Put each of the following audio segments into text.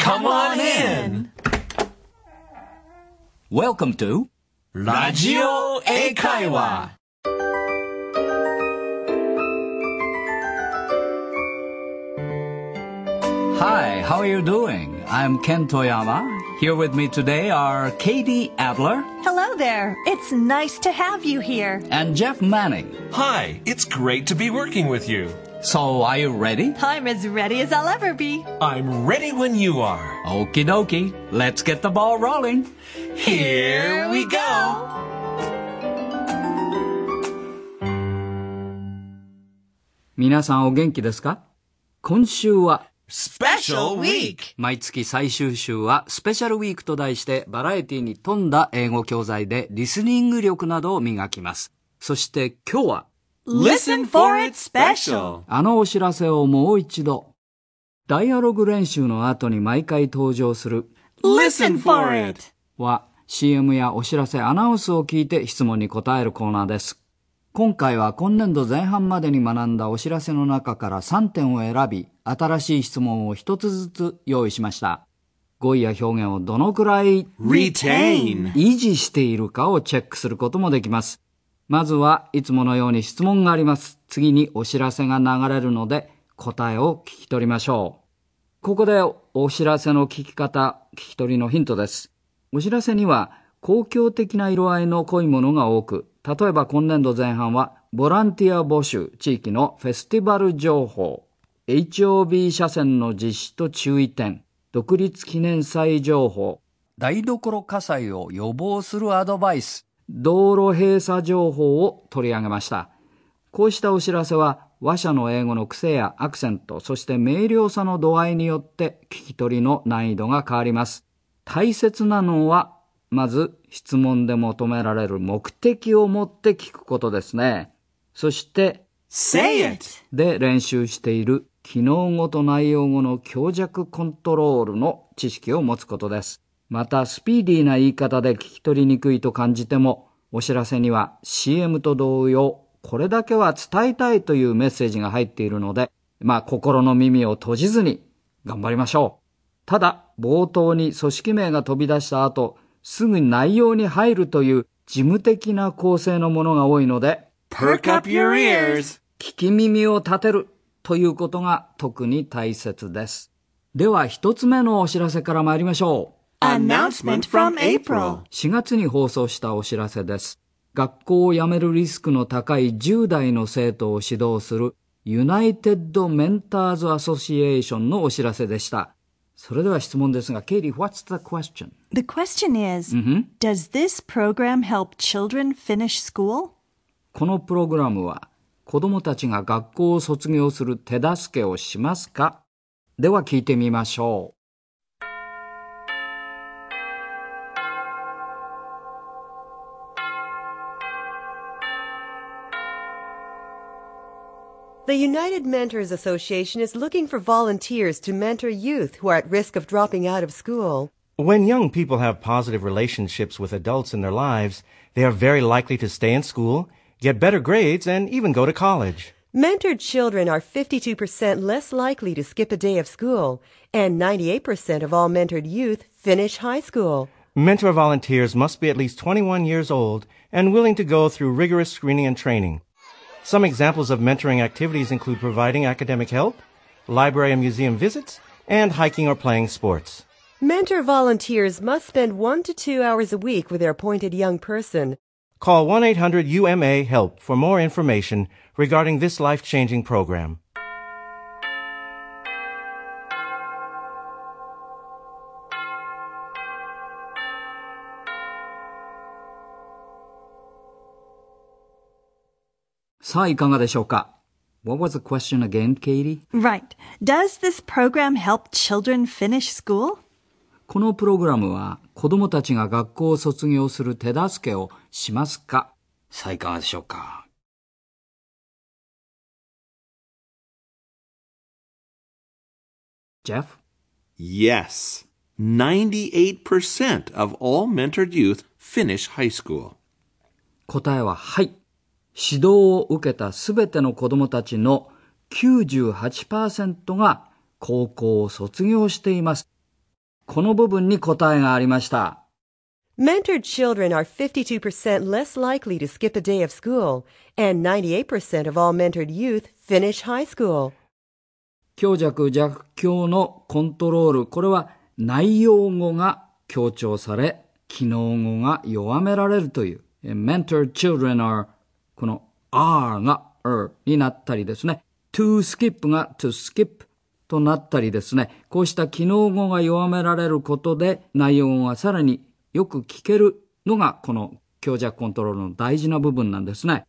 Come on in! Welcome to Radio Eikaiwa. Hi, how are you doing? I'm Ken Toyama. Here with me today are Katie Adler Hello there. It's nice to have you here. and Jeff Manning. Hi, it's great to be working with you. So, are you ready? I'm as ready as I'll ever be. I'm ready when you are. Okie dokie. Let's get the ball rolling. Here we go! 皆さんお元気ですか今週は Special Week! 毎月最終週はスペシャルウィークと題してバラエティに富んだ英語教材でリスニング力などを磨きます。そして今日は Listen for it special! あのお知らせをもう一度。ダイアログ練習の後に毎回登場する Listen for it! は CM やお知らせ、アナウンスを聞いて質問に答えるコーナーです。今回は今年度前半までに学んだお知らせの中から3点を選び、新しい質問を一つずつ用意しました。語彙や表現をどのくらい Retain! 維持しているかをチェックすることもできます。まずはいつものように質問があります。次にお知らせが流れるので答えを聞き取りましょう。ここでお知らせの聞き方、聞き取りのヒントです。お知らせには公共的な色合いの濃いものが多く、例えば今年度前半はボランティア募集、地域のフェスティバル情報、HOB 車線の実施と注意点、独立記念祭情報、台所火災を予防するアドバイス、道路閉鎖情報を取り上げました。こうしたお知らせは話者の英語の癖やアクセント、そして明瞭さの度合いによって聞き取りの難易度が変わります。大切なのは、まず質問で求められる目的を持って聞くことですね。そして、Say it! で練習している機能語と内容語の強弱コントロールの知識を持つことです。また、スピーディーな言い方で聞き取りにくいと感じても、お知らせには CM と同様、これだけは伝えたいというメッセージが入っているので、まあ、心の耳を閉じずに頑張りましょう。ただ、冒頭に組織名が飛び出した後、すぐ内容に入るという事務的な構成のものが多いので、Perk up your ears! 聞き耳を立てるということが特に大切です。では一つ目のお知らせから参りましょう。Announcement from April! 4月に放送したお知らせです。学校を辞めるリスクの高い10代の生徒を指導するユナイテッド・メンターズ・アソシエーションのお知らせでした。それでは質問ですが、ケイリー、what's the question? The question is Does this program help children finish school? このプログラムは子供たちが学校を卒業する手助けをしますか？では聞いてみましょう。The United Mentors Association is looking for volunteers to mentor youth who are at risk of dropping out of school. When young people have positive relationships with adults in their lives, they are very likely to stay in school, get better grades, and even go to college. Mentored children are 52% less likely to skip a day of school, and 98% of all mentored youth finish high school. Mentor volunteers must be at least 21 years old and willing to go through rigorous screening and training. Some examples of mentoring activities include providing academic help, library and museum visits, and hiking or playing sports. Mentor volunteers must spend one to two hours a week with their appointed young person. Call 1-800-UMA-HELP for more information regarding this life-changing program. さあ、いかがでしょうか ?What was the question again, Katie? Right. Does this program help children finish school? このプログラムは子供たちが学校を卒業する手助けをしますかさあ、いかがでしょうか Jeff? Yes. 98% of all mentored youth finish high school. 答えははい。指導を受けたすべての子供たちの98%が高校を卒業しています。この部分に答えがありました。Mentored children are 52% less likely to skip a day of school, and 98% of all mentored youth finish high school. 強弱弱強のコントロール、これは内容語が強調され、機能語が弱められるという。え mentored children are この r が er になったりですね。to skip が to skip となったりですね。こうした機能語が弱められることで内容がさらによく聞けるのがこの強弱コントロールの大事な部分なんですね。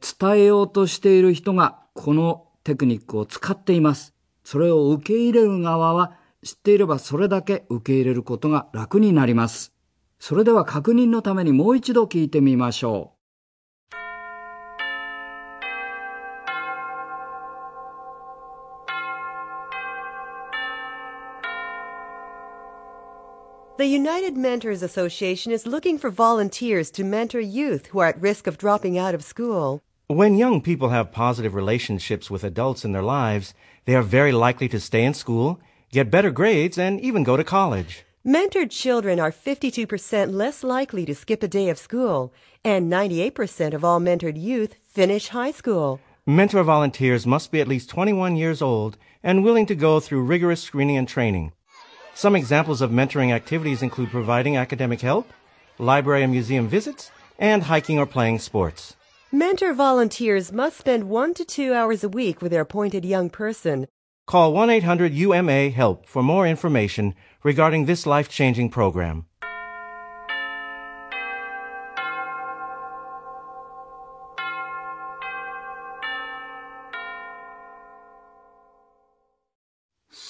伝えようとしている人がこのテクニックを使っています。それを受け入れる側は知っていればそれだけ受け入れることが楽になります。それでは確認のためにもう一度聞いてみましょう The United Mentors Association is looking for volunteers to mentor youth who are at risk of dropping out of school. When young people have positive relationships with adults in their lives, they are very likely to stay in school, get better grades, and even go to college. Mentored children are 52% less likely to skip a day of school, and 98% of all mentored youth finish high school. Mentor volunteers must be at least 21 years old and willing to go through rigorous screening and training. Some examples of mentoring activities include providing academic help, library and museum visits, and hiking or playing sports. Mentor volunteers must spend one to two hours a week with their appointed young person. Call 1-800-UMA-HELP for more information regarding this life-changing program.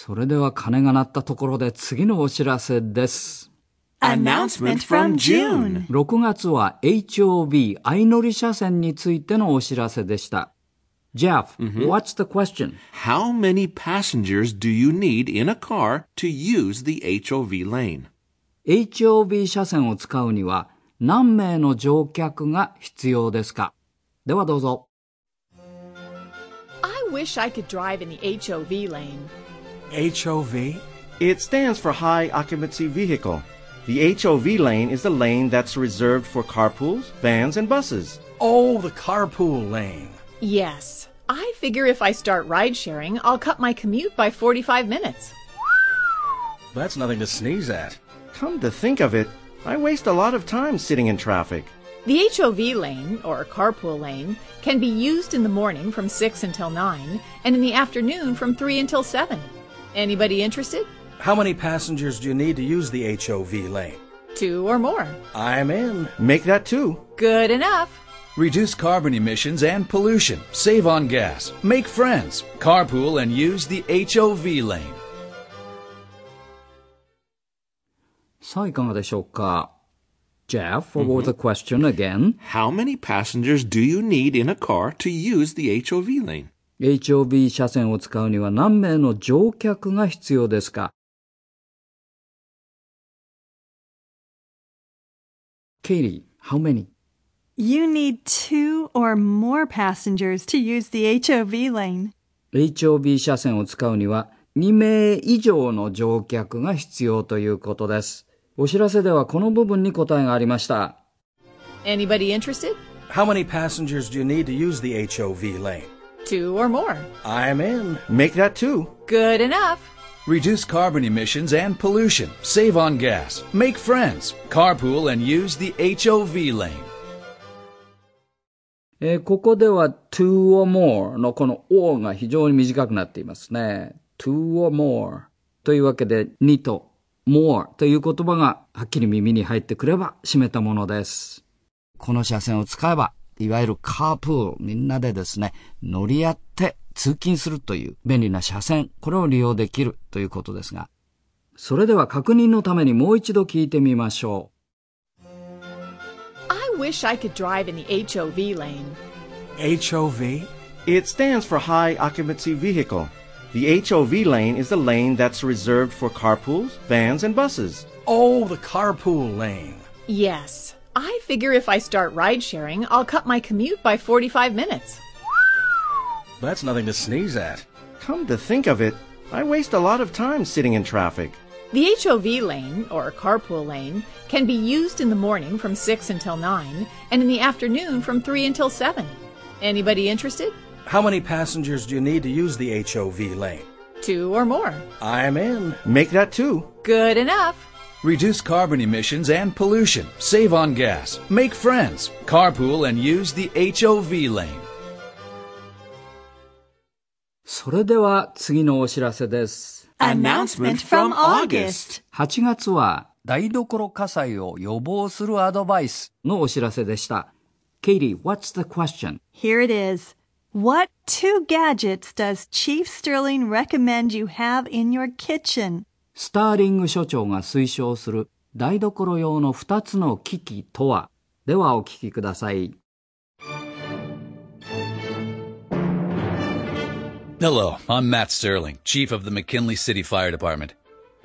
それでは鐘が鳴ったところで次のお知らせです。Announcement from June. 6月は HOV 相乗り車線についてのお知らせでした。Jeff, what's the question? How many passengers do you need in a car to use the HOV lane? HOV 車線を使うには何名の乗客が必要ですかではどうぞ。I wish I could drive in the HOV lane. HOV? It stands for High Occupancy Vehicle. The HOV lane is the lane that's reserved for carpools, vans, and buses. Oh, the carpool lane. Yes. I figure if I start ride sharing, I'll cut my commute by 45 minutes. That's nothing to sneeze at. Come to think of it, I waste a lot of time sitting in traffic. The HOV lane, or carpool lane, can be used in the morning from 6 until 9 and in the afternoon from 3 until 7. Anybody interested? How many passengers do you need to use the HOV lane? Two or more. I'm in. Make that two. Good enough. Reduce carbon emissions and pollution. Save on gas. Make friends. Carpool and use the HOV lane. さあいかがでしょうか Jeff, what was the question again? How many passengers do you need in a car to use the HOV lane? HOV 車線を使うには何名の乗客が必要ですか Katie, how many? You need two or more passengers to use the HOV lane. HOV 車線を使うには2名以上の乗客が必要ということです。お知らせではこの部分に答えがありました。Anybody interested? How many passengers do you need to use the HOV lane? Two or more. I'm in. Make that two. Good enough. Reduce carbon emissions and pollution. Save on gas. Make friends. Carpool and use the HOV lane. えーここでは two or more のこの or が非常に短くなっていますね。two or more というわけで2と more という言葉がはっきり耳に入ってくれば締めたものです。この車線を使えば、いわゆるカープール、みんなでですね、乗り合って通勤するという便利な車線、これを利用できるということですが、それでは確認のためにもう一度聞いてみましょう。I wish I could drive in the HOV lane. HOV? It stands for High Occupancy Vehicle. The HOV lane is the lane that's reserved for carpools, vans, and buses. Oh, the carpool lane. Yes. Figure if I start ride sharing, I'll cut my commute by 45 minutes. That's nothing to sneeze at. Come to think of it, I waste a lot of time sitting in traffic. The HOV lane, or carpool lane, can be used in the morning from 6 until 9 and in the afternoon from 3 until 7. Anybody interested? How many passengers do you need to use the HOV lane? Two or more. I'm in. Make that two. Good enough. Reduce carbon emissions and pollution. Save on gas. Make friends. Carpool and use the HOV lane. それでは次のお知らせです。 Announcement from August. 8月は台所火災を予防するアドバイスのお知らせでした。Katie, what's the question? Here it is. What two gadgets does Chief Sterling recommend you have in your kitchen? スターリング所長が推奨する台所用の2つの機器とはではお聞きください。 Hello, I'm Matt Sterling, Chief of the McKinley City Fire Department.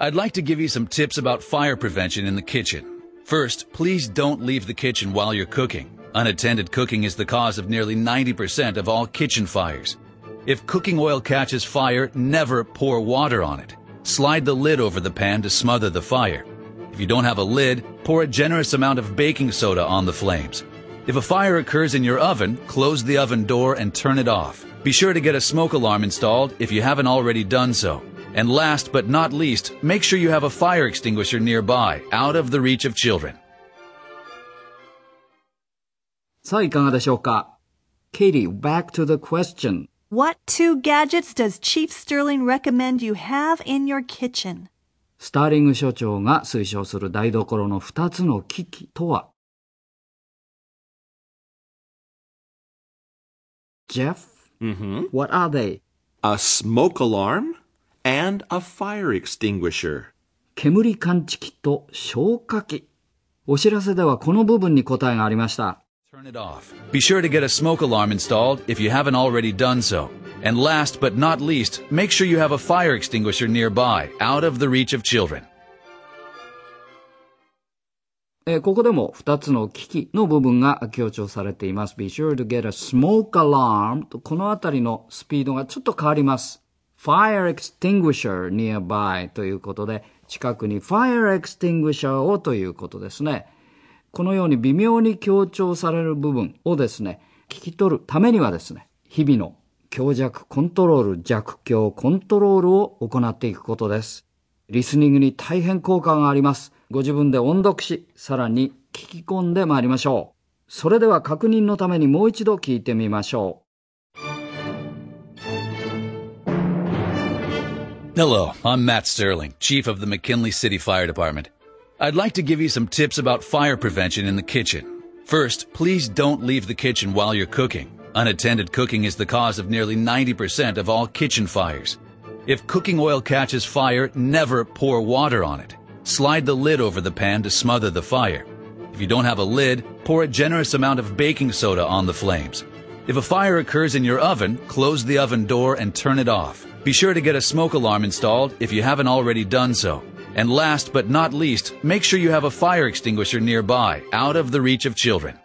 I'd like to give you some tips about fire prevention in the kitchen. First, please don't leave the kitchen while you're cooking. Unattended cooking is the cause of nearly 90% of all kitchen fires. If cooking oil catches fire, never pour water on it. Slide the lid over the pan to smother the fire. If you don't have a lid, pour a generous amount of baking soda on the flames. If a fire occurs in your oven, close the oven door and turn it off. Be sure to get a smoke alarm installed if you haven't already done so. And last but not least, make sure you have a fire extinguisher nearby, out of the reach of children. さあいかがでしょうか ?Katie, back to the question. What two gadgets does Chief Sterling recommend you have in your kitchen? スターリング所長が推奨する台所の2つの機器とは Jeff? Mm-hmm. What are they? A smoke alarm and a fire extinguisher. 煙感知器と消火器。お知らせではこの部分に答えがありました。Turn it off. Be sure to get a smoke alarm installed if you haven't already done so. And last but not least, make sure you have a fire extinguisher nearby, out of the reach of children. えーここでも2つの機器の部分が強調されています。Be sure to get a smoke alarm とこのあたりのスピードがちょっと変わります。Fire extinguisher nearby ということで、近くに fire extinguisher をということですね。このように微妙に強調される部分をですね、聞き取るためにはですね、日々の強弱コントロール、弱強コントロールを行っていくことです。リスニングに大変効果があります。ご自分で音読し、さらに聞き込んでまいりましょう。それでは確認のためにもう一度聞いてみましょう Hello, I'm Matt Sterling, Chief of the McKinley City Fire Department. I'd like to give you some tips about fire prevention in the kitchen. First, please don't leave the kitchen while you're cooking. Unattended cooking is the cause of nearly 90% of all kitchen fires. If cooking oil catches fire, never pour water on it. Slide the lid over the pan to smother the fire. If you don't have a lid, pour a generous amount of baking soda on the flames. If a fire occurs in your oven, close the oven door and turn it off. Be sure to get a smoke alarm installed if you haven't already done so. And last but not least, make sure you have a fire extinguisher nearby, out of the reach of children.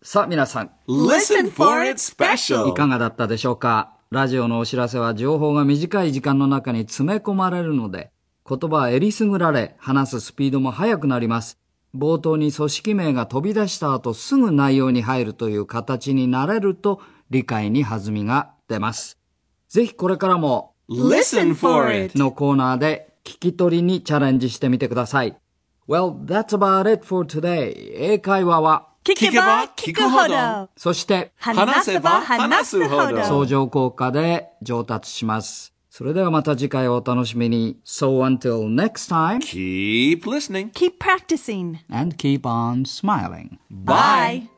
う。さあ皆さん、Listen for it special. いかがだったでしょうか？ラジオのお知らせは情報が短い時間の中に詰め込まれるので、言葉はえりすぐられ、話すスピードも速くなります。冒頭に組織名が飛び出した後すぐ内容に入るという形になれると理解に弾みが出ます。ぜひこれからも Listen for it. のコーナーで聞き取りにチャレンジしてみてください。Well, that's about it for today. 英会話は、聞けば聞くほど。そして話せば話すほど。相乗効果で上達します。それではまた次回をお楽しみに。So until next time, Keep listening. Keep practicing. and keep on smiling. Bye.